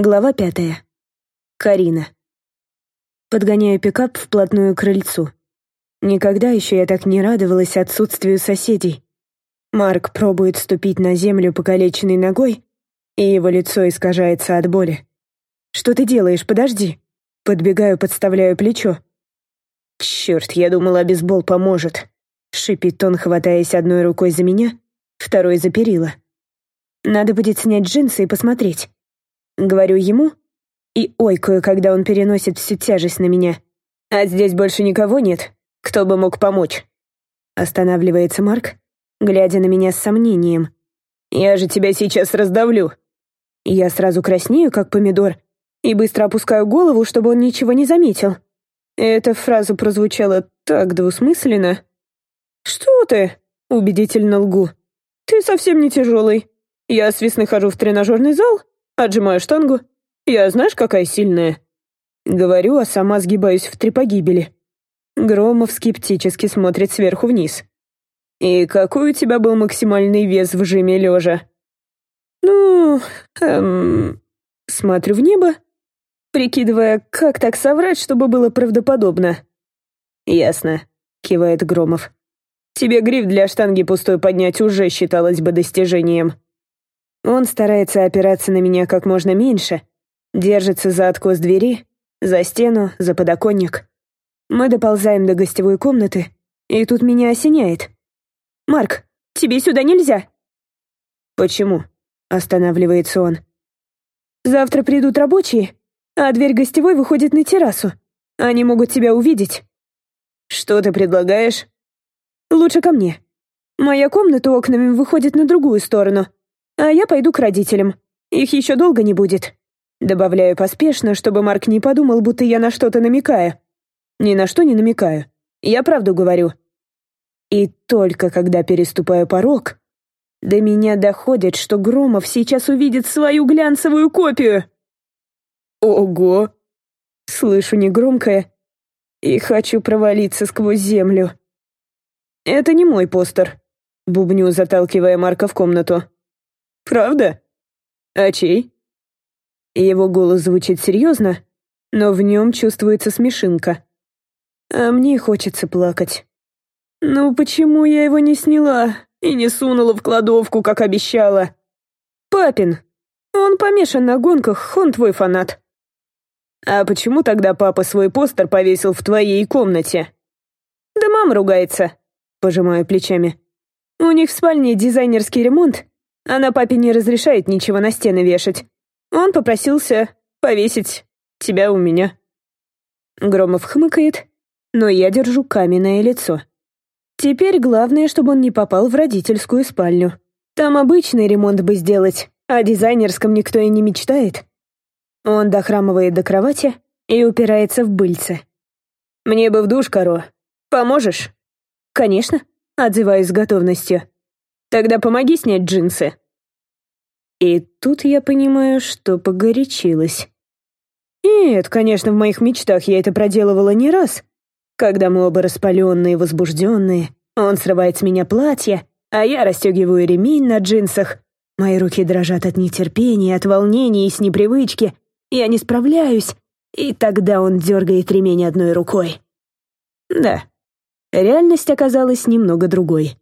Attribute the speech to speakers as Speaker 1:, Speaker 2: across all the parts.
Speaker 1: Глава пятая. Карина. Подгоняю пикап вплотную к крыльцу. Никогда еще я так не радовалась отсутствию соседей. Марк пробует ступить на землю покалеченной ногой, и его лицо искажается от боли. «Что ты делаешь? Подожди!» Подбегаю, подставляю плечо. «Черт, я думала, бейсбол поможет!» Шипит он, хватаясь одной рукой за меня, второй за перила. «Надо будет снять джинсы и посмотреть». Говорю ему и ойкаю, когда он переносит всю тяжесть на меня. А здесь больше никого нет, кто бы мог помочь. Останавливается Марк, глядя на меня с сомнением. «Я же тебя сейчас раздавлю». Я сразу краснею, как помидор, и быстро опускаю голову, чтобы он ничего не заметил. Эта фраза прозвучала так двусмысленно. «Что ты?» — убедительно лгу. «Ты совсем не тяжелый. Я с весны хожу в тренажерный зал, Отжимаю штангу. Я знаешь, какая сильная?» Говорю, а сама сгибаюсь в три погибели. Громов скептически смотрит сверху вниз. «И какой у тебя был максимальный вес в жиме лежа?» «Ну, эм...» Смотрю в небо, прикидывая, как так соврать, чтобы было правдоподобно. «Ясно», — кивает Громов. «Тебе гриф для штанги пустой поднять уже считалось бы достижением». Он старается опираться на меня как можно меньше, держится за откос двери, за стену, за подоконник. Мы доползаем до гостевой комнаты, и тут меня осеняет. «Марк, тебе сюда нельзя!» «Почему?» — останавливается он. «Завтра придут рабочие, а дверь гостевой выходит на террасу. Они могут тебя увидеть». «Что ты предлагаешь?» «Лучше ко мне. Моя комната окнами выходит на другую сторону, а я пойду к родителям. Их еще долго не будет. Добавляю поспешно, чтобы Марк не подумал, будто я на что-то намекаю. Ни на что не намекаю. Я правду говорю. И только когда переступаю порог, до меня доходит, что Громов сейчас увидит свою глянцевую копию. Ого! Слышу негромкое и хочу провалиться сквозь землю. Это не мой постер. Бубню, заталкивая Марка в комнату. «Правда? А чей?» Его голос звучит серьезно, но в нем чувствуется смешинка. А мне хочется плакать. «Ну почему я его не сняла и не сунула в кладовку, как обещала?» «Папин. Он помешан на гонках, он твой фанат». «А почему тогда папа свой постер повесил в твоей комнате?» «Да мама ругается», — пожимаю плечами. «У них в спальне дизайнерский ремонт, она папе не разрешает ничего на стены вешать. Он попросился повесить тебя у меня». Громов хмыкает, но я держу каменное лицо. Теперь главное, чтобы он не попал в родительскую спальню. Там обычный ремонт бы сделать, а дизайнерском никто и не мечтает. Он дохрамывает до кровати и упирается в быльце. «Мне бы в душ, Каро. Поможешь?» «Конечно», — отзываюсь с готовностью. Тогда помоги снять джинсы». И тут я понимаю, что погорячилась. Нет, конечно, в моих мечтах я это проделывала не раз. Когда мы оба распаленные возбужденные, он срывает с меня платье, а я расстегиваю ремень на джинсах. Мои руки дрожат от нетерпения, от волнения и с непривычки. Я не справляюсь, и тогда он дергает ремень одной рукой. Да, реальность оказалась немного другой.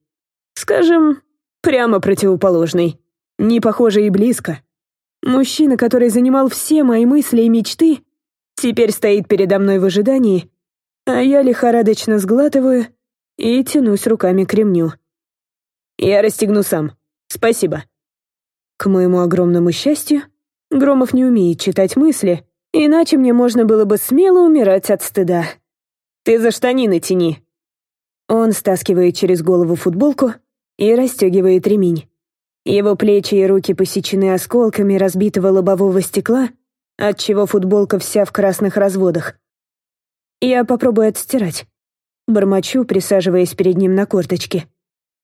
Speaker 1: Скажем, Прямо противоположный. Не похоже и близко. Мужчина, который занимал все мои мысли и мечты, теперь стоит передо мной в ожидании, а я лихорадочно сглатываю и тянусь руками к ремню. Я расстегну сам. Спасибо. К моему огромному счастью, Громов не умеет читать мысли, иначе мне можно было бы смело умирать от стыда. Ты за штанины тяни. Он стаскивает через голову футболку, и расстегивает ремень. Его плечи и руки посечены осколками разбитого лобового стекла, отчего футболка вся в красных разводах. Я попробую отстирать. Бормочу, присаживаясь перед ним на корточке.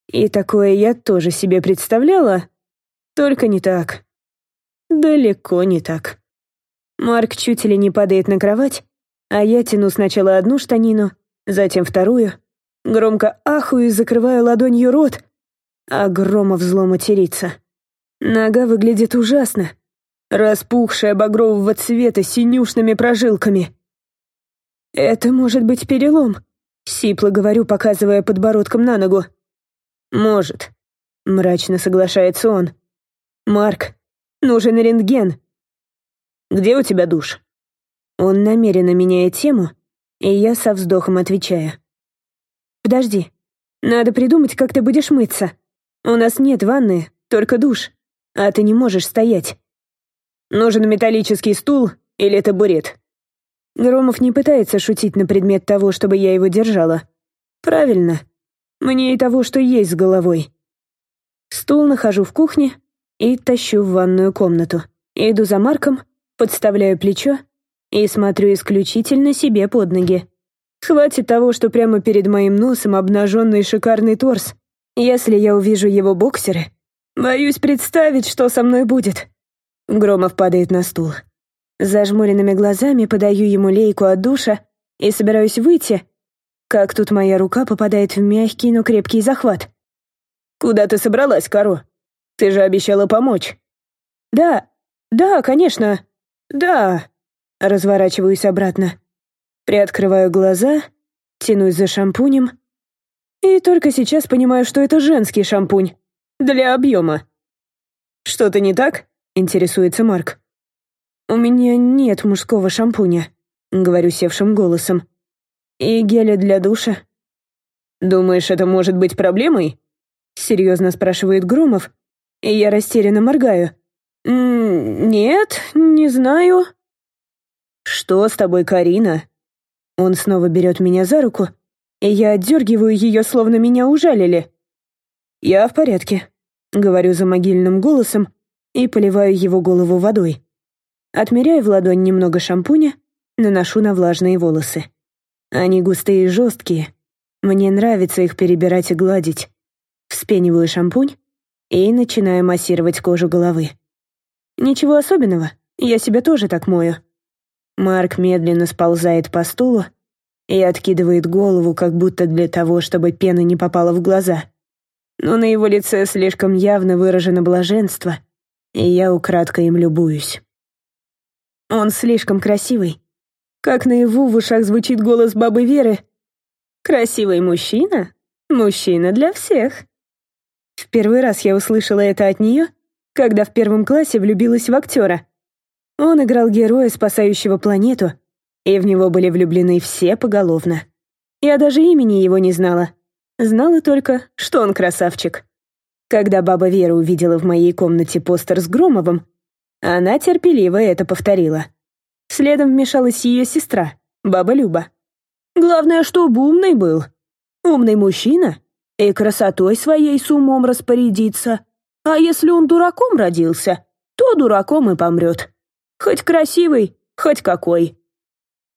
Speaker 1: И такое я тоже себе представляла, только не так. Далеко не так. Марк чуть ли не падает на кровать, а я тяну сначала одну штанину, затем вторую, громко ахую и закрываю ладонью рот, а Громов зло матерится. Нога выглядит ужасно. распухшая багрового цвета с синюшными прожилками. «Это может быть перелом», — сипло говорю, показывая подбородком на ногу. «Может», — мрачно соглашается он. «Марк, нужен рентген». «Где у тебя душ?» Он намеренно меняет тему, и я со вздохом отвечаю. «Подожди, надо придумать, как ты будешь мыться. У нас нет ванны, только душ, а ты не можешь стоять. Нужен металлический стул или табурет». Громов не пытается шутить на предмет того, чтобы я его держала. Правильно. Мне и того, что есть с головой. Стул нахожу в кухне и тащу в ванную комнату. Иду за Марком, подставляю плечо и смотрю исключительно себе под ноги. Хватит того, что прямо перед моим носом обнаженный шикарный торс. Если я увижу его боксеры, боюсь представить, что со мной будет. Громов падает на стул. Зажмуренными глазами подаю ему лейку от душа и собираюсь выйти, как тут моя рука попадает в мягкий, но крепкий захват. «Куда ты собралась, Каро? Ты же обещала помочь». «Да, да, конечно, да». Разворачиваюсь обратно. Приоткрываю глаза, тянусь за шампунем. И только сейчас понимаю, что это женский шампунь. Для объема. «Что-то не так?» — интересуется Марк. «У меня нет мужского шампуня», — говорю севшим голосом. «И геля для душа». «Думаешь, это может быть проблемой?» — серьезно спрашивает Громов, и я растерянно моргаю. «Нет, не знаю». «Что с тобой, Карина?» Он снова берет меня за руку, и я отдергиваю ее, словно меня ужалили. «Я в порядке», — говорю за могильным голосом и поливаю его голову водой. Отмеряю в ладонь немного шампуня, наношу на влажные волосы. Они густые и жесткие. Мне нравится их перебирать и гладить. Вспениваю шампунь и начинаю массировать кожу головы. Ничего особенного, я себя тоже так мою. Марк медленно сползает по стулу и откидывает голову, как будто для того, чтобы пена не попала в глаза. Но на его лице слишком явно выражено блаженство, и я украдкой им любуюсь. Он слишком красивый. Как наяву в ушах звучит голос бабы Веры. «Красивый мужчина? Мужчина для всех». В первый раз я услышала это от нее, когда в первом классе влюбилась в актера. Он играл героя, спасающего планету, и в него были влюблены все поголовно. Я даже имени его не знала. Знала только, что он красавчик. Когда баба Вера увидела в моей комнате постер с Громовым, она терпеливо это повторила. Следом вмешалась ее сестра, баба Люба. Главное, чтобы умный был. Умный мужчина и красотой своей с умом распорядится. А если он дураком родился, то дураком и помрет. Хоть красивый, хоть какой.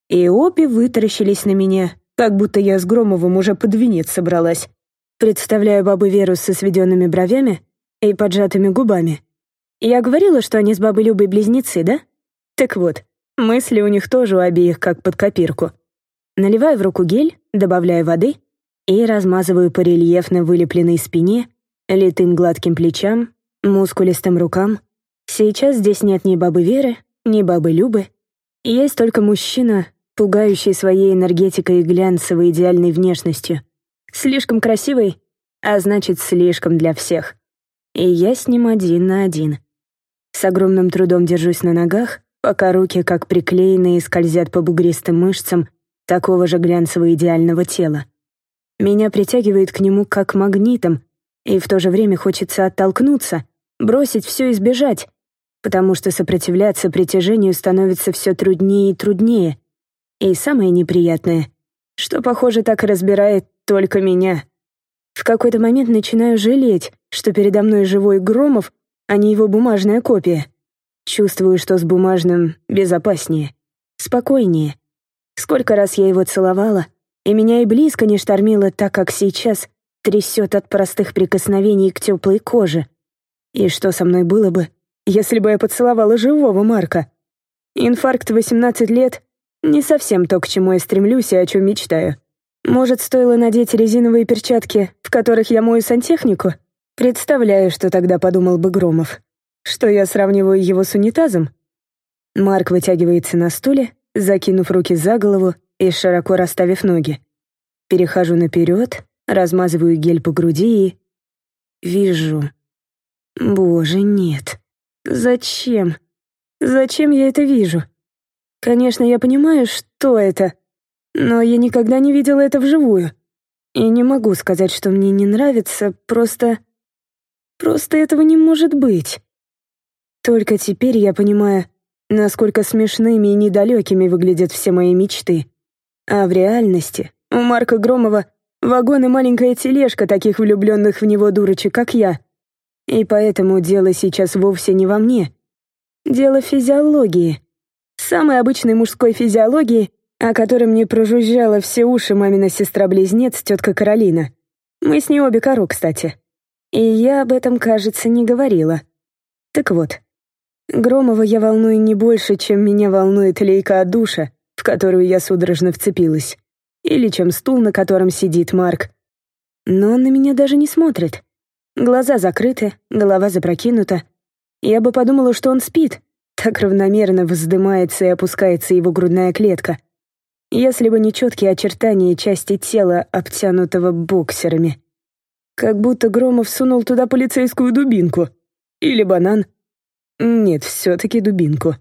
Speaker 1: И обе вытаращились на меня, как будто я с Громовым уже под венец собралась. Представляю бабу Веру со сведенными бровями и поджатыми губами. Я говорила, что они с бабой Любой близнецы, да? Так вот, мысли у них тоже у обеих как под копирку. Наливаю в руку гель, добавляю воды и размазываю по рельефно вылепленной спине, литым гладким плечам, мускулистым рукам. Сейчас здесь нет ни бабы Веры, ни бабы Любы. Есть только мужчина, пугающий своей энергетикой и глянцевой идеальной внешностью. Слишком красивый, а значит, слишком для всех. И я с ним один на один. С огромным трудом держусь на ногах, пока руки, как приклеенные, скользят по бугристым мышцам такого же глянцево-идеального тела. Меня притягивает к нему как магнитом, и в то же время хочется оттолкнуться, бросить все и сбежать, потому что сопротивляться притяжению становится все труднее и труднее. И самое неприятное, что, похоже, так разбирает только меня. В какой-то момент начинаю жалеть, что передо мной живой Громов, а не его бумажная копия. Чувствую, что с бумажным безопаснее, спокойнее. Сколько раз я его целовала, и меня и близко не штормило так, как сейчас трясет от простых прикосновений к теплой коже. И что со мной было бы, если бы я поцеловала живого Марка? Инфаркт в 18 лет — не совсем то, к чему я стремлюсь и о чем мечтаю. Может, стоило надеть резиновые перчатки, в которых я мою сантехнику? Представляю, что тогда подумал бы Громов. что я сравниваю его с унитазом? Марк вытягивается на стуле, закинув руки за голову и широко расставив ноги. Перехожу наперед, размазываю гель по груди и... Вижу. Боже, нет. Зачем? Зачем я это вижу? Конечно, я понимаю, что это, но я никогда не видела это вживую. И не могу сказать, что мне не нравится, просто... Просто этого не может быть. Только теперь я понимаю, насколько смешными и недалекими выглядят все мои мечты. А в реальности у Марка Громова вагон и маленькая тележка таких влюбленных в него дурочек, как я. И поэтому дело сейчас вовсе не во мне. Дело в физиологии. Самой обычной мужской физиологии, о которой мне прожужжала все уши мамина сестра-близнец, тетка Каролина. Мы с ней обе кору, кстати. И я об этом, кажется, не говорила. Так вот, Громова я волную не больше, чем меня волнует лейка от душа, в которую я судорожно вцепилась. Или чем стул, на котором сидит Марк. Но он на меня даже не смотрит. Глаза закрыты, голова запрокинута. Я бы подумала, что он спит. Так равномерно вздымается и опускается его грудная клетка. Если бы не четкие очертания части тела, обтянутого боксерами. Как будто Громов сунул туда полицейскую дубинку. Или банан. Нет, все-таки дубинку.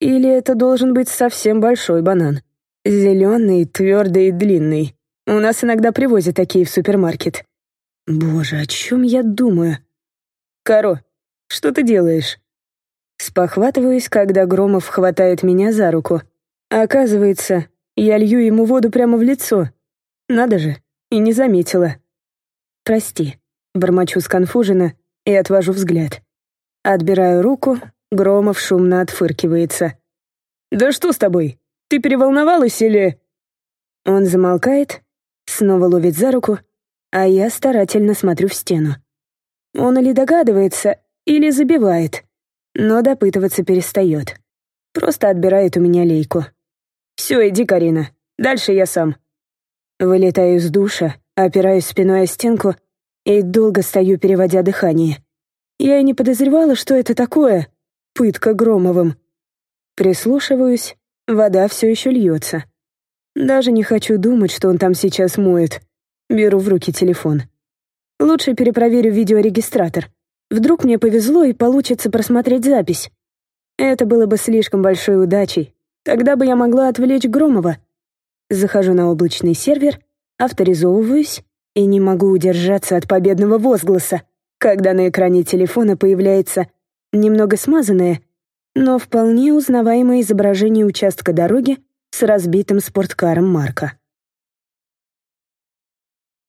Speaker 1: Или это должен быть совсем большой банан. Зеленый, твердый и длинный. У нас иногда привозят такие в супермаркет. Боже, о чем я думаю? Каро, что ты делаешь? Спохватываюсь, когда Громов хватает меня за руку. Оказывается, я лью ему воду прямо в лицо. Надо же, и не заметила. «Прости», — бормочу сконфуженно и отвожу взгляд. Отбираю руку, Громов шумно отфыркивается. «Да что с тобой? Ты переволновалась или...» Он замолкает, снова ловит за руку, а я старательно смотрю в стену. Он или догадывается, или забивает, но допытываться перестает. Просто отбирает у меня лейку. «Все, иди, Карина, дальше я сам». Вылетаю из душа, опираюсь спиной о стенку и долго стою, переводя дыхание. Я и не подозревала, что это такое. Пытка Громовым. Прислушиваюсь, вода все еще льется. Даже не хочу думать, что он там сейчас моет. Беру в руки телефон. Лучше перепроверю видеорегистратор. Вдруг мне повезло и получится просмотреть запись. Это было бы слишком большой удачей. Тогда бы я могла отвлечь Громова. Захожу на облачный сервер, авторизовываюсь и не могу удержаться от победного возгласа когда на экране телефона появляется немного смазанное, но вполне узнаваемое изображение участка дороги с разбитым спорткаром Марка.